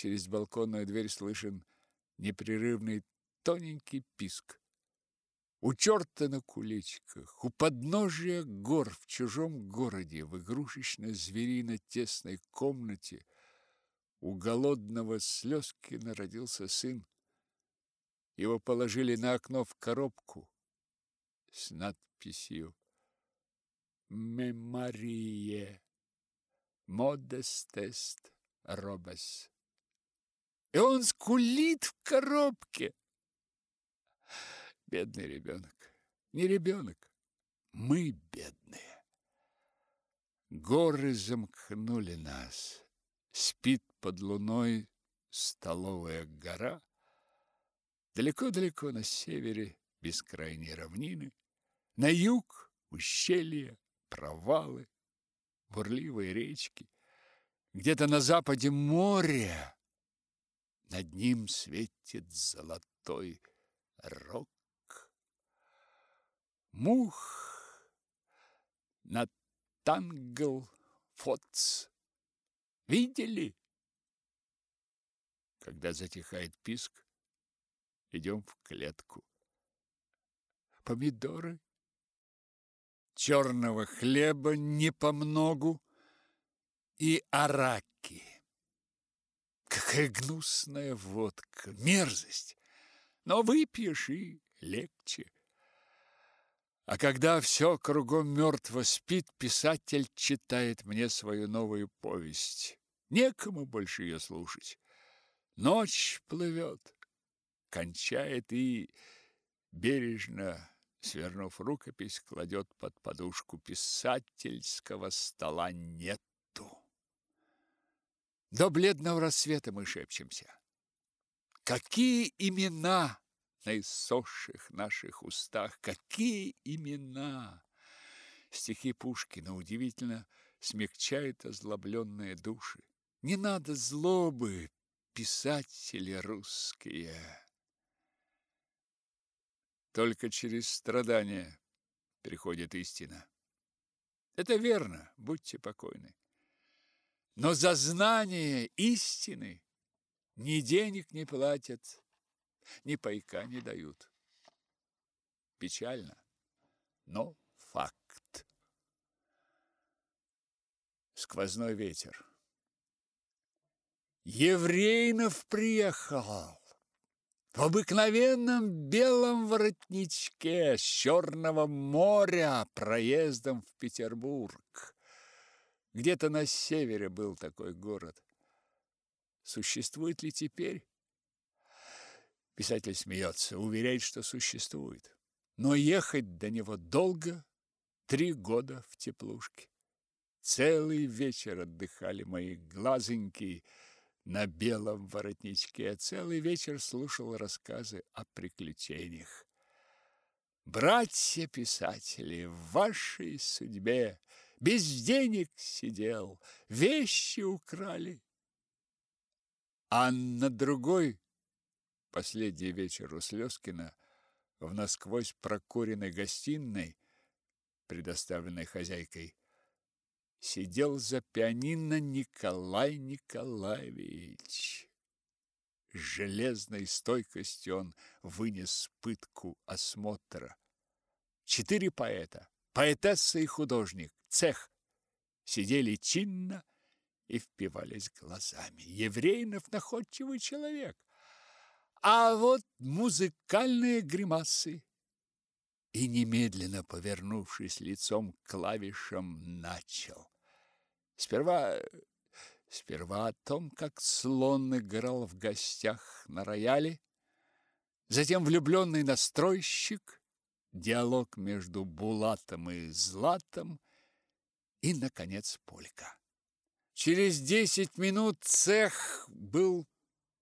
через балконную дверь слышен непрерывный тоненький писк. У черта на куличках, у подножия гор в чужом городе, в игрушечно-зверино-тесной комнате у голодного Слезкина родился сын. Его положили на окно в коробку с надписью «Мемарие модестест робес». И он скулит в коробке. Бедный ребенок. Не ребенок. Мы бедные. Горы замкнули нас. Спит под луной столовая гора. Далеко-далеко на севере бескрайние равнины. На юг ущелья, провалы, бурливые речки. Где-то на западе море. Над ним светит золотой рог. Мух на тангл фоц. Видели? Когда затихает писк, идем в клетку. Помидоры, черного хлеба не помногу и араки. Какая гнусная водка, мерзость! Но выпьешь и легче. А когда все кругом мертво спит, писатель читает мне свою новую повесть. Некому больше ее слушать. Ночь плывет, кончает и, бережно свернув рукопись, кладет под подушку писательского стола нету. До бледного рассвета мы шепчемся. Какие имена на иссохших наших устах, какие имена! Стихи Пушкина удивительно смягчают озлобленные души. Не надо злобы, писатели русские. Только через страдания приходит истина. Это верно, будьте покойны. Но за знание истины ни денег не платят, ни пайка не дают. Печально, но факт. Сквозной ветер. Еврейнов приехал в обыкновенном белом воротничке с Черного моря проездом в Петербург. Где-то на севере был такой город. Существует ли теперь? Писатель смеется, уверяет, что существует. Но ехать до него долго, три года в теплушке. Целый вечер отдыхали мои глазоньки на белом воротничке, а целый вечер слушал рассказы о приключениях. Братья-писатели, в вашей судьбе без денег сидел, вещи украли. А на другой, последний вечер у Слезкина, в насквозь прокуренной гостиной, предоставленной хозяйкой, сидел за пианино Николай Николаевич. С железной стойкостью он вынес пытку осмотра. Четыре поэта, поэтесса и художник, цех, сидели чинно и впивались глазами. Еврейнов находчивый человек. А вот музыкальные гримасы. И немедленно, повернувшись лицом к клавишам, начал. Сперва сперва о том, как слон играл в гостях на рояле, затем влюбленный настройщик, диалог между Булатом и Златом и, наконец, полька. Через десять минут цех был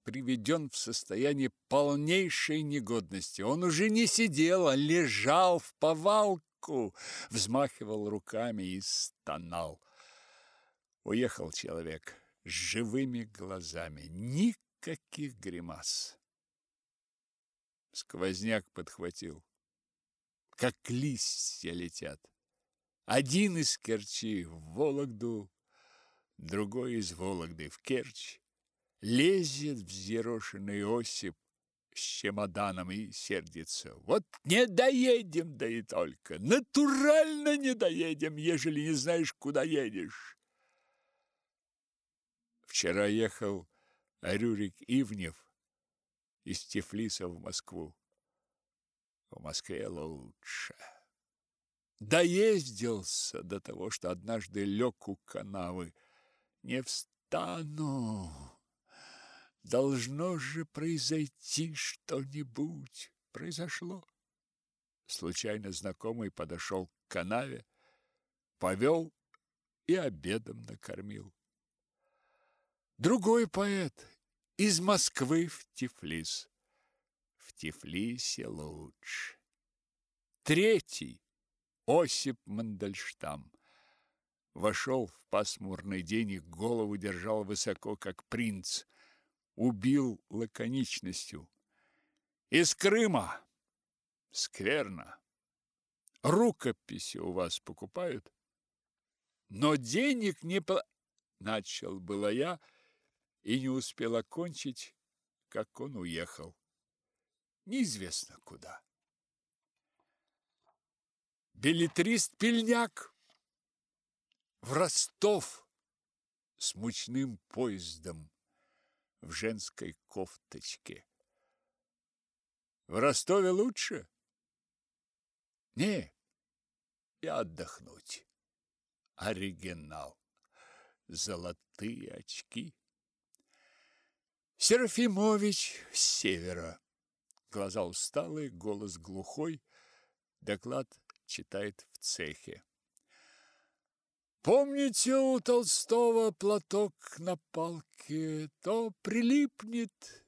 приведен в состояние полнейшей негодности. Он уже не сидел, а лежал в повалку, взмахивал руками и стонал. Уехал человек с живыми глазами, никаких гримас. Сквозняк подхватил, как листья летят. Один из Керчи в Вологду, другой из Вологды в Керчь. Лезет взъерошенный Осип с чемоданом и сердится. Вот не доедем, да и только. Натурально не доедем, ежели не знаешь, куда едешь. Вчера ехал Рюрик Ивнев из Тифлиса в Москву. В Москве лучше. Доездился до того, что однажды лег у канавы. Не встану. Должно же произойти что-нибудь. Произошло. Случайно знакомый подошел к канаве, повел и обедом накормил. Другой поэт из Москвы в Тифлис. Тифлисе лучше. Третий Осип Мандельштам вошел в пасмурный день и голову держал высоко, как принц. Убил лаконичностью. Из Крыма. Скверно. Рукописи у вас покупают? Но денег не по... Начал было я, — и не успел окончить, как он уехал. Неизвестно куда. Билетрист Пельняк в Ростов с мучным поездом в женской кофточке. В Ростове лучше? Не, и отдохнуть. Оригинал. Золотые очки. Серафимович с севера. Глаза усталые, голос глухой. Доклад читает в цехе. Помните у Толстого платок на палке то прилипнет,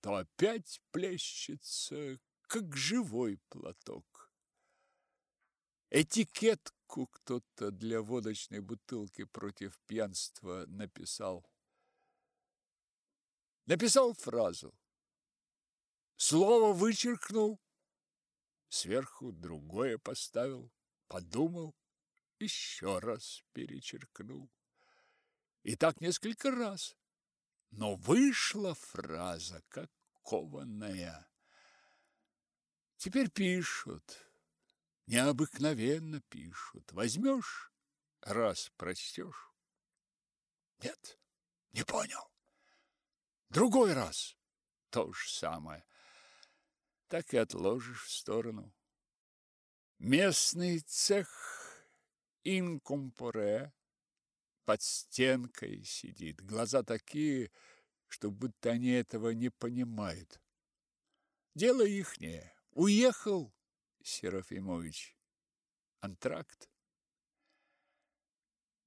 то опять плещется, как живой платок. Этикетку кто-то для водочной бутылки против пьянства написал. Написал фразу. Слово вычеркнул, сверху другое поставил, подумал, еще раз перечеркнул. И так несколько раз. Но вышла фраза, как кованая. Теперь пишут, необыкновенно пишут. Возьмешь, раз прочтешь. Нет, не понял. Другой раз то же самое. Так и отложишь в сторону. Местный цех инкомпоре под стенкой сидит. Глаза такие, что будто они этого не понимают. Дело ихнее. Уехал Серафимович. Антракт.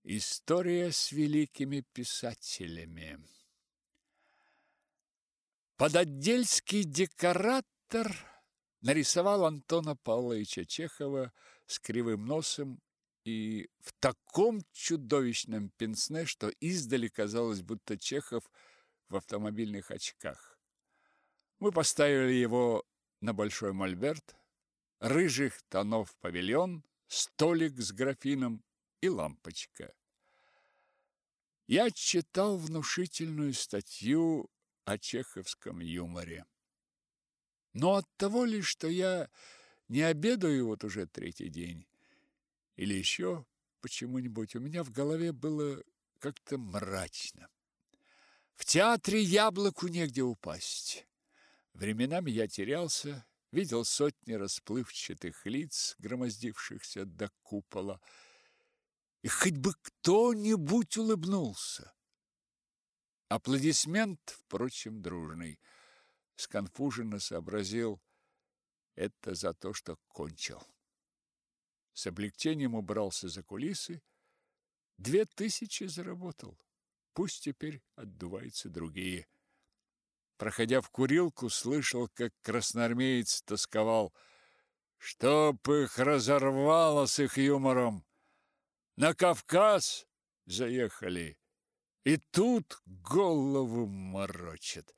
История с великими писателями. Подотдельский декоратор нарисовал Антона Павловича Чехова с кривым носом и в таком чудовищном пенсне, что издали казалось, будто Чехов в автомобильных очках. Мы поставили его на большой мольберт, рыжих тонов павильон, столик с графином и лампочка. Я читал внушительную статью о чеховском юморе. Но от того ли, что я не обедаю вот уже третий день, или еще почему-нибудь, у меня в голове было как-то мрачно. В театре яблоку негде упасть. Временами я терялся, видел сотни расплывчатых лиц, громоздившихся до купола, и хоть бы кто-нибудь улыбнулся. Аплодисмент, впрочем, дружный. Сконфуженно сообразил это за то, что кончил. С облегчением убрался за кулисы. Две тысячи заработал. Пусть теперь отдуваются другие. Проходя в курилку, слышал, как красноармеец тосковал. Чтоб их разорвало с их юмором. На Кавказ заехали. И тут голову морочит.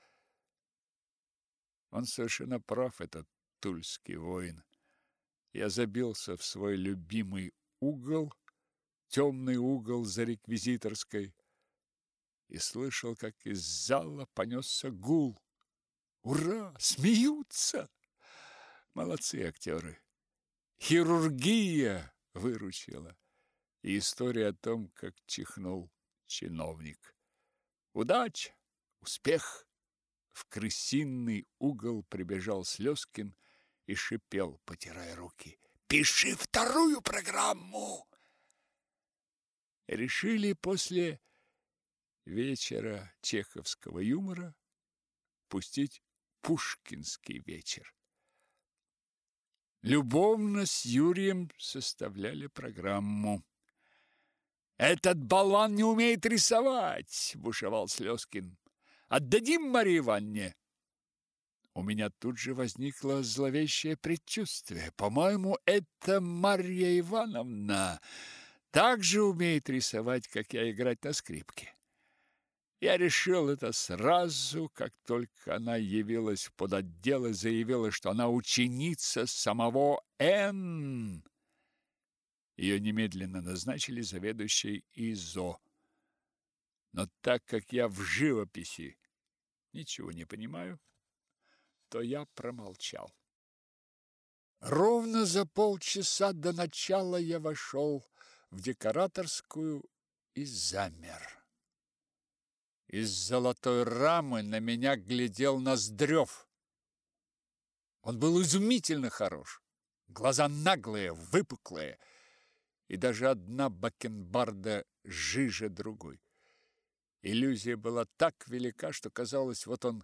Он совершенно прав, этот тульский воин. Я забился в свой любимый угол, темный угол за реквизиторской. и слышал, как из зала понесся гул. Ура! Смеются! Молодцы актеры! Хирургия выручила. И история о том, как чихнул чиновник. Удача! Успех! В крысиный угол прибежал Слезкин и шипел, потирая руки. «Пиши вторую программу!» Решили после вечера чеховского юмора пустить пушкинский вечер. Любовно с Юрием составляли программу. «Этот болван не умеет рисовать!» – бушевал Слезкин. Отдадим Марии Ивановне!» У меня тут же возникло зловещее предчувствие. По-моему, это Марья Ивановна так же умеет рисовать, как я играть на скрипке. Я решил это сразу, как только она явилась в подотдел и заявила, что она ученица самого Н. Ее немедленно назначили заведующей ИЗО. Но так как я в живописи ничего не понимаю, то я промолчал. Ровно за полчаса до начала я вошел в декораторскую и замер. Из золотой рамы на меня глядел Ноздрев. Он был изумительно хорош. Глаза наглые, выпуклые, и даже одна бакенбарда жиже другой. Иллюзия была так велика, что казалось, вот он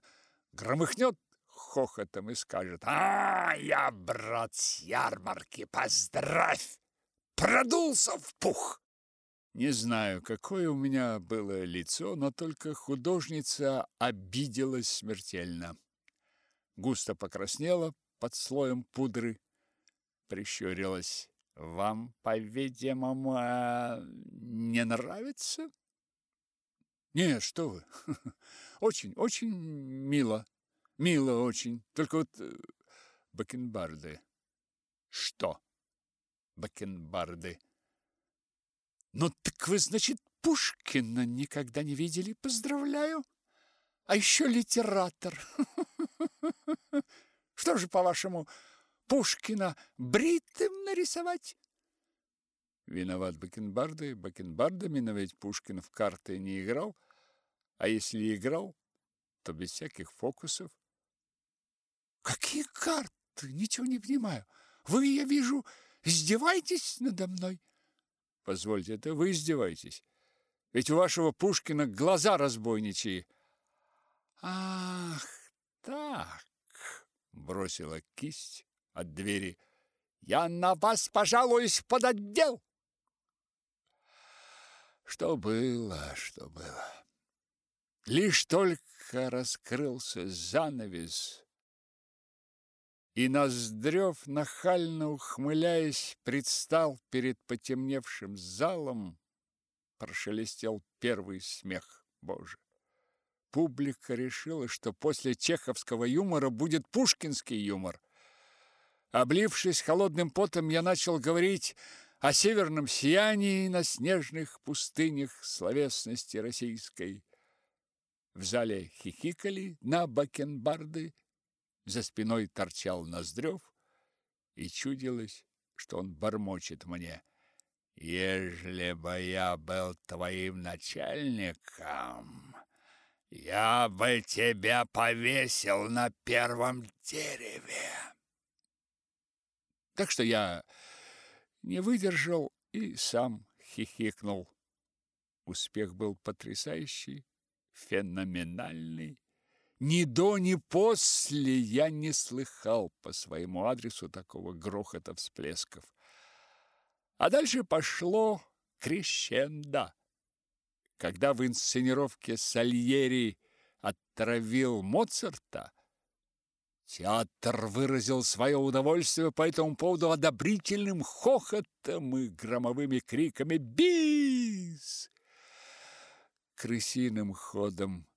громыхнет хохотом и скажет «А, я, брат, с ярмарки, поздравь! Продулся в пух!» Не знаю, какое у меня было лицо, но только художница обиделась смертельно. Густо покраснела под слоем пудры, прищурилась. «Вам, по-видимому, а, не нравится?» Нет, что вы. Очень, очень мило. Мило очень. Только вот э, бакенбарды. Что? Бакенбарды. Ну так вы, значит, Пушкина никогда не видели? Поздравляю. А еще литератор. Что же, по-вашему, Пушкина бритым нарисовать? Виноват Бакенбарды. Бакенбардами, но ведь Пушкин в карты не играл. А если играл, то без всяких фокусов. Какие карты? Ничего не понимаю. Вы, я вижу, издеваетесь надо мной. Позвольте, это вы издеваетесь. Ведь у вашего Пушкина глаза разбойничьи. Ах, так, бросила кисть от двери. Я на вас пожалуюсь под отдел. Что было, что было. Лишь только раскрылся занавес, и Ноздрев, нахально ухмыляясь, предстал перед потемневшим залом, прошелестел первый смех Боже. Публика решила, что после чеховского юмора будет пушкинский юмор. Облившись холодным потом, я начал говорить о северном сиянии на снежных пустынях словесности российской. В зале хихикали на бакенбарды, за спиной торчал Ноздрев, и чудилось, что он бормочет мне. «Ежели бы я был твоим начальником, я бы тебя повесил на первом дереве!» Так что я не выдержал и сам хихикнул. Успех был потрясающий, феноменальный. Ни до, ни после я не слыхал по своему адресу такого грохота всплесков. А дальше пошло крещендо. Когда в инсценировке Сальери отравил Моцарта, театр выразил свое удовольствие по этому поводу одобрительным хохотом и громовыми криками «Бис!» крысиным ходом.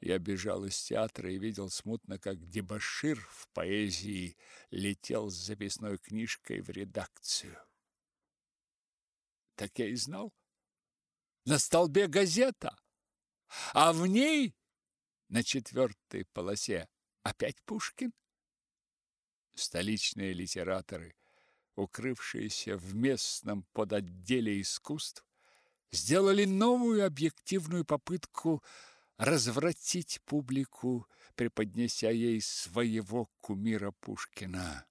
Я бежал из театра и видел смутно, как дебошир в поэзии летел с записной книжкой в редакцию. Так я и знал. На столбе газета. а в ней на четвертой полосе опять Пушкин. Столичные литераторы, укрывшиеся в местном подотделе искусств, сделали новую объективную попытку развратить публику, преподнеся ей своего кумира Пушкина.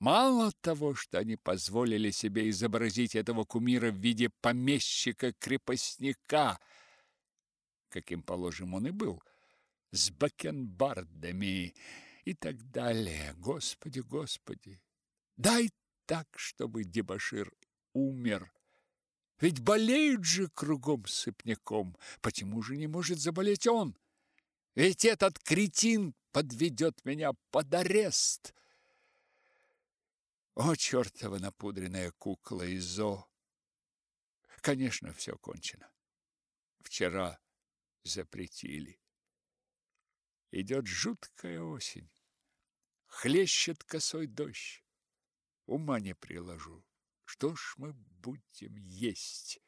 Мало того, что они позволили себе изобразить этого кумира в виде помещика-крепостника, каким, положим, он и был, с бакенбардами и так далее. Господи, Господи, дай так, чтобы дебошир умер. Ведь болеют же кругом сыпняком. Почему же не может заболеть он? Ведь этот кретин подведет меня под арест. О, чертова напудренная кукла Изо! Конечно, все кончено. Вчера запретили. Идет жуткая осень. Хлещет косой дождь. Ума не приложу. Что ж мы будем есть?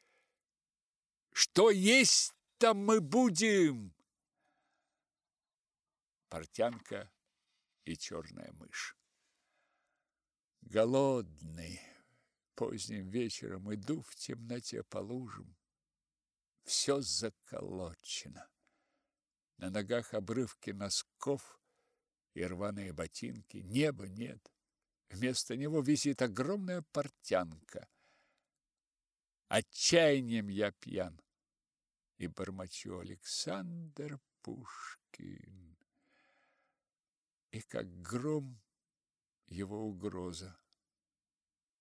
Что есть-то мы будем? Портянка и черная мышь. Голодный, поздним вечером иду в темноте по лужам. Все заколочено. На ногах обрывки носков и рваные ботинки. Неба нет. Вместо него висит огромная портянка. Отчаянием я пьян и бормочу Александр Пушкин. И как гром его угроза.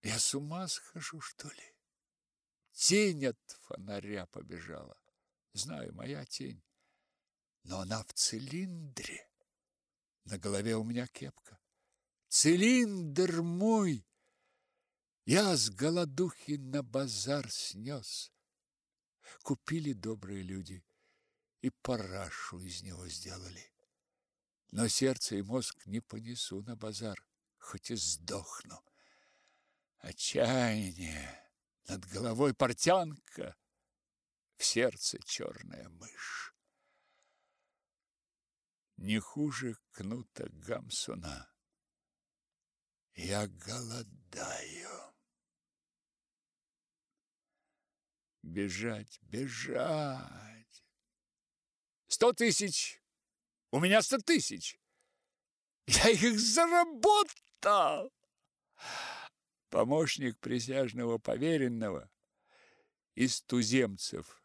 Я с ума схожу, что ли? Тень от фонаря побежала. Знаю, моя тень. Но она в цилиндре. На голове у меня кепка. Цилиндр мой! Я с голодухи на базар снес. Купили добрые люди и парашу из него сделали. Но сердце и мозг не понесу на базар, хоть и сдохну. Отчаяние, над головой портянка, в сердце черная мышь. Не хуже кнута Гамсуна. Я голодаю. Бежать, бежать. Сто тысяч. У меня сто тысяч. Я их заработал. Помощник присяжного поверенного из туземцев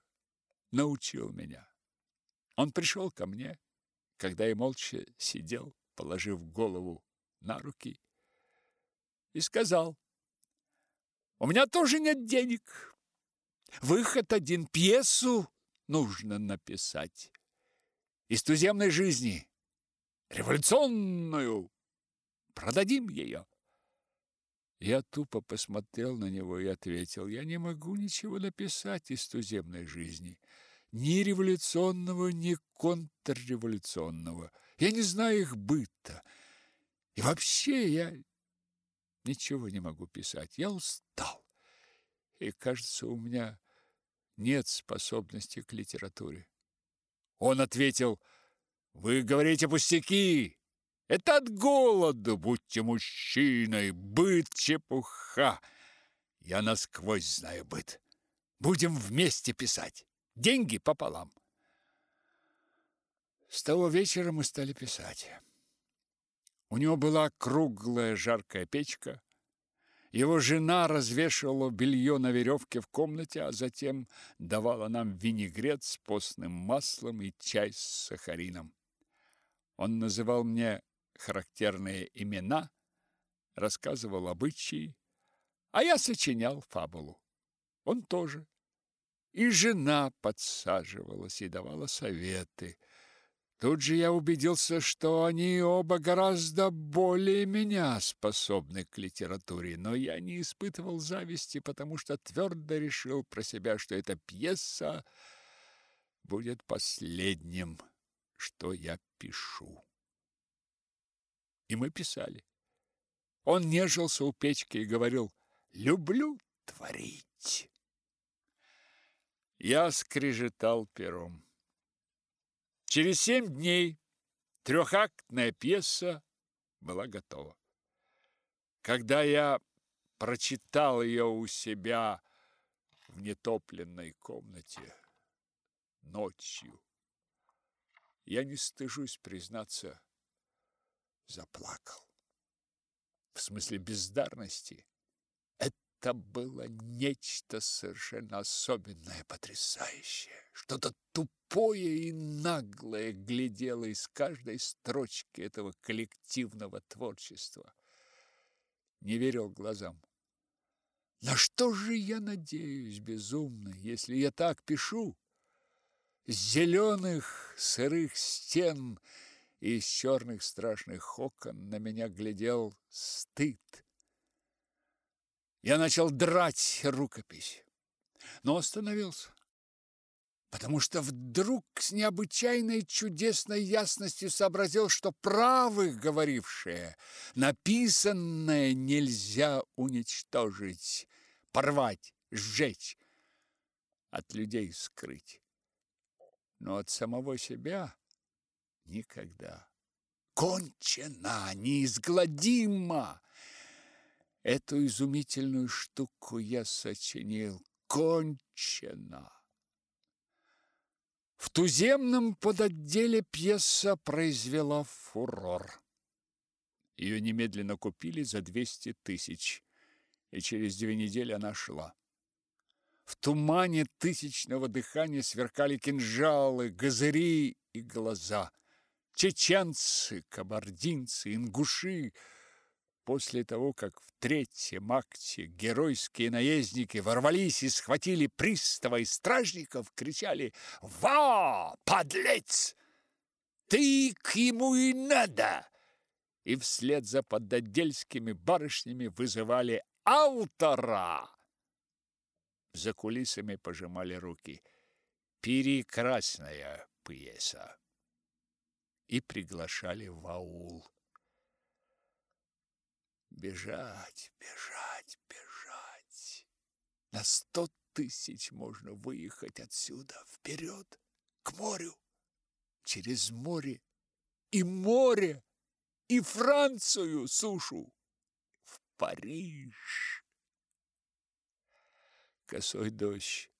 научил меня. Он пришел ко мне, когда я молча сидел, положив голову на руки и сказал, «У меня тоже нет денег. Выход один, пьесу нужно написать. Из туземной жизни, революционную. Продадим ее». Я тупо посмотрел на него и ответил, «Я не могу ничего написать из туземной жизни, ни революционного, ни контрреволюционного. Я не знаю их быта. И вообще я Ничего не могу писать. Я устал. И, кажется, у меня нет способности к литературе. Он ответил, «Вы говорите пустяки. Это от голода. Будьте мужчиной. Быт чепуха. Я насквозь знаю быт. Будем вместе писать. Деньги пополам». С того вечера мы стали писать. У него была круглая жаркая печка. Его жена развешивала белье на веревке в комнате, а затем давала нам винегрет с постным маслом и чай с сахарином. Он называл мне характерные имена, рассказывал обычаи, а я сочинял фабулу. Он тоже. И жена подсаживалась и давала советы. Тут же я убедился, что они оба гораздо более меня способны к литературе, но я не испытывал зависти, потому что твердо решил про себя, что эта пьеса будет последним, что я пишу. И мы писали. Он нежился у печки и говорил «люблю творить». Я скрежетал пером. Через семь дней трехактная пьеса была готова. Когда я прочитал ее у себя в нетопленной комнате ночью, я не стыжусь признаться, заплакал. В смысле бездарности. Это было нечто совершенно особенное, потрясающее. Что-то тупое и наглое глядело из каждой строчки этого коллективного творчества. Не верил глазам. На что же я надеюсь безумно, если я так пишу? С зеленых сырых стен и из черных страшных окон на меня глядел стыд. Я начал драть рукопись, но остановился, потому что вдруг с необычайной чудесной ясностью сообразил, что правы говорившие, написанное нельзя уничтожить, порвать, сжечь, от людей скрыть. Но от самого себя никогда. Кончено, неизгладимо. Эту изумительную штуку я сочинил. Кончено. В туземном подотделе пьеса произвела фурор. Ее немедленно купили за 200 тысяч, и через две недели она шла. В тумане тысячного дыхания сверкали кинжалы, газыри и глаза. Чеченцы, кабардинцы, ингуши – После того, как в третьем акте геройские наездники ворвались и схватили пристава и стражников, кричали «Ва, подлец! Ты к ему и надо!» И вслед за пододельскими барышнями вызывали автора. За кулисами пожимали руки. Прекрасная пьеса. И приглашали в аул. Бежать, бежать, бежать. На сто тысяч можно выехать отсюда, вперед, к морю, через море и море, и Францию сушу, в Париж. Косой дождь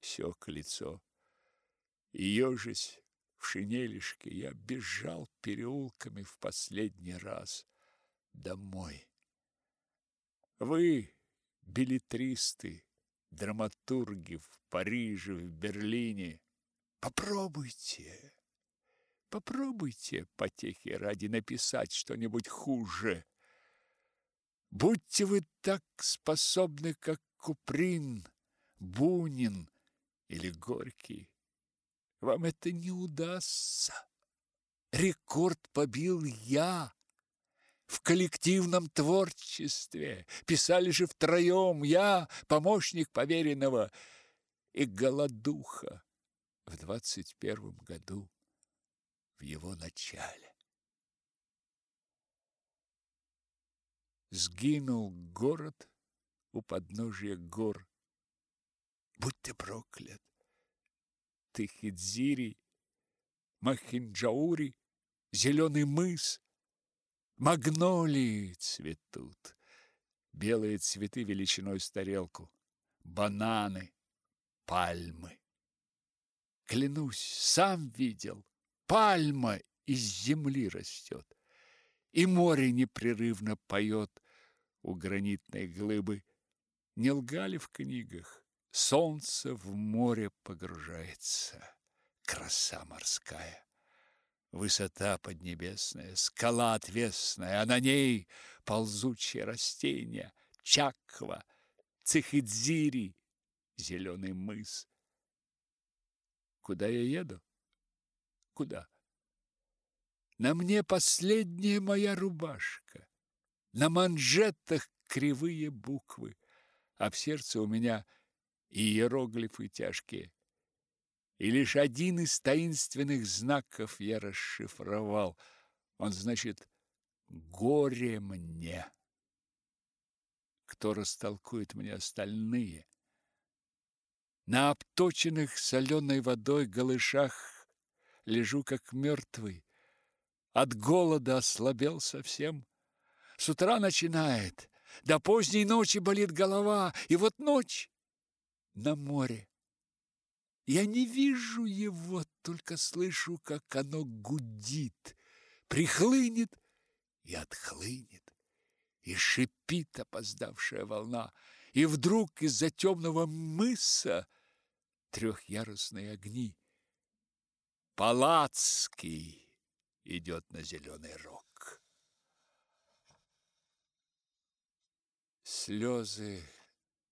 сёк лицо, и ежись в шинелишке я бежал переулками в последний раз домой. Вы, билетристы, драматурги в Париже, в Берлине, попробуйте, попробуйте потехи ради написать что-нибудь хуже. Будьте вы так способны, как Куприн, Бунин или Горький. Вам это не удастся. Рекорд побил я в коллективном творчестве. Писали же втроем я, помощник поверенного, и голодуха в двадцать первом году, в его начале. Сгинул город у подножия гор. Будь ты проклят! Ты Хидзири, Махинджаури, Зеленый мыс, Магнолии цветут, белые цветы величиной с тарелку, бананы, пальмы. Клянусь, сам видел, пальма из земли растет, и море непрерывно поет у гранитной глыбы. Не лгали в книгах, солнце в море погружается, краса морская. Высота поднебесная, скала отвесная, а на ней ползучие растения, чаква, цихидзири, зеленый мыс. Куда я еду? Куда? На мне последняя моя рубашка. На манжетах кривые буквы, а в сердце у меня иероглифы тяжкие и лишь один из таинственных знаков я расшифровал. Он значит «Горе мне». Кто растолкует мне остальные? На обточенных соленой водой голышах Лежу как мертвый. От голода ослабел совсем. С утра начинает, до поздней ночи болит голова, и вот ночь на море. Я не вижу его, только слышу, как оно гудит, прихлынет и отхлынет, и шипит опоздавшая волна, и вдруг из-за темного мыса трехъярусные огни. Палацкий идет на зеленый рог. Слезы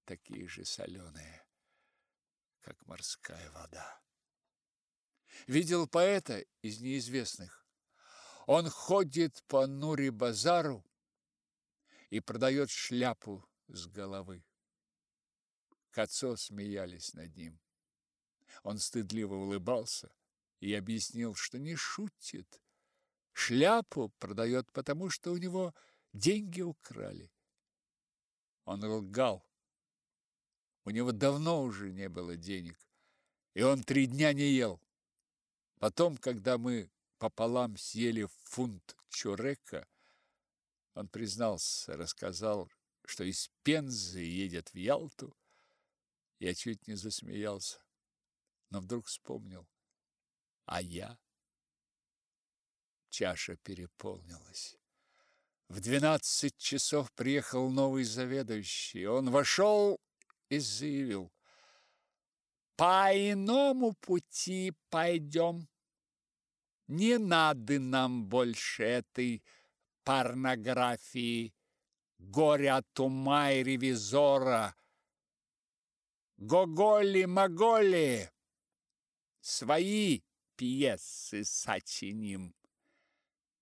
такие же соленые как морская вода. Видел поэта из неизвестных. Он ходит по Нури-базару и продает шляпу с головы. Кацо смеялись над ним. Он стыдливо улыбался и объяснил, что не шутит. Шляпу продает, потому что у него деньги украли. Он лгал, у него давно уже не было денег, и он три дня не ел. Потом, когда мы пополам съели фунт чурека, он признался, рассказал, что из Пензы едет в Ялту. Я чуть не засмеялся, но вдруг вспомнил. А я? Чаша переполнилась. В двенадцать часов приехал новый заведующий. Он вошел и заявил, «По иному пути пойдем. Не надо нам больше этой порнографии, горя от ума и ревизора, Гоголи-моголи, свои пьесы сочиним».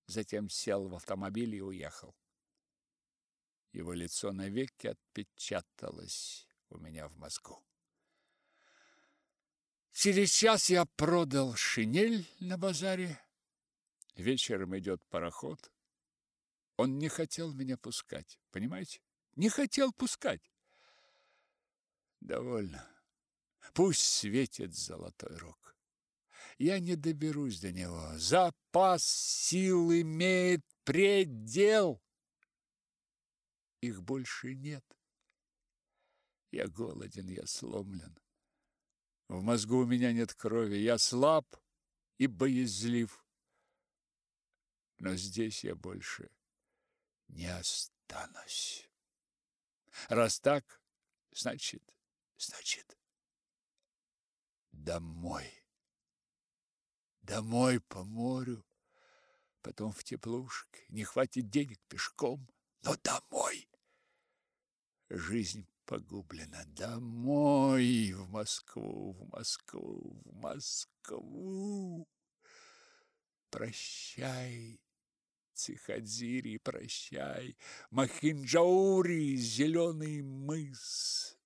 Затем сел в автомобиль и уехал. Его лицо навеки отпечаталось у меня в мозгу. Через час я продал шинель на базаре. Вечером идет пароход. Он не хотел меня пускать, понимаете? Не хотел пускать. Довольно. Пусть светит золотой рог. Я не доберусь до него. Запас сил имеет предел. Их больше нет. Я голоден, я сломлен. В мозгу у меня нет крови, я слаб и боязлив. Но здесь я больше не останусь. Раз так, значит, значит, домой. Домой по морю, потом в теплушке. Не хватит денег пешком, но домой. Жизнь погублена. Домой, в Москву, в Москву, в Москву. Прощай, Цихадзири, прощай, Махинджаури, зеленый мыс.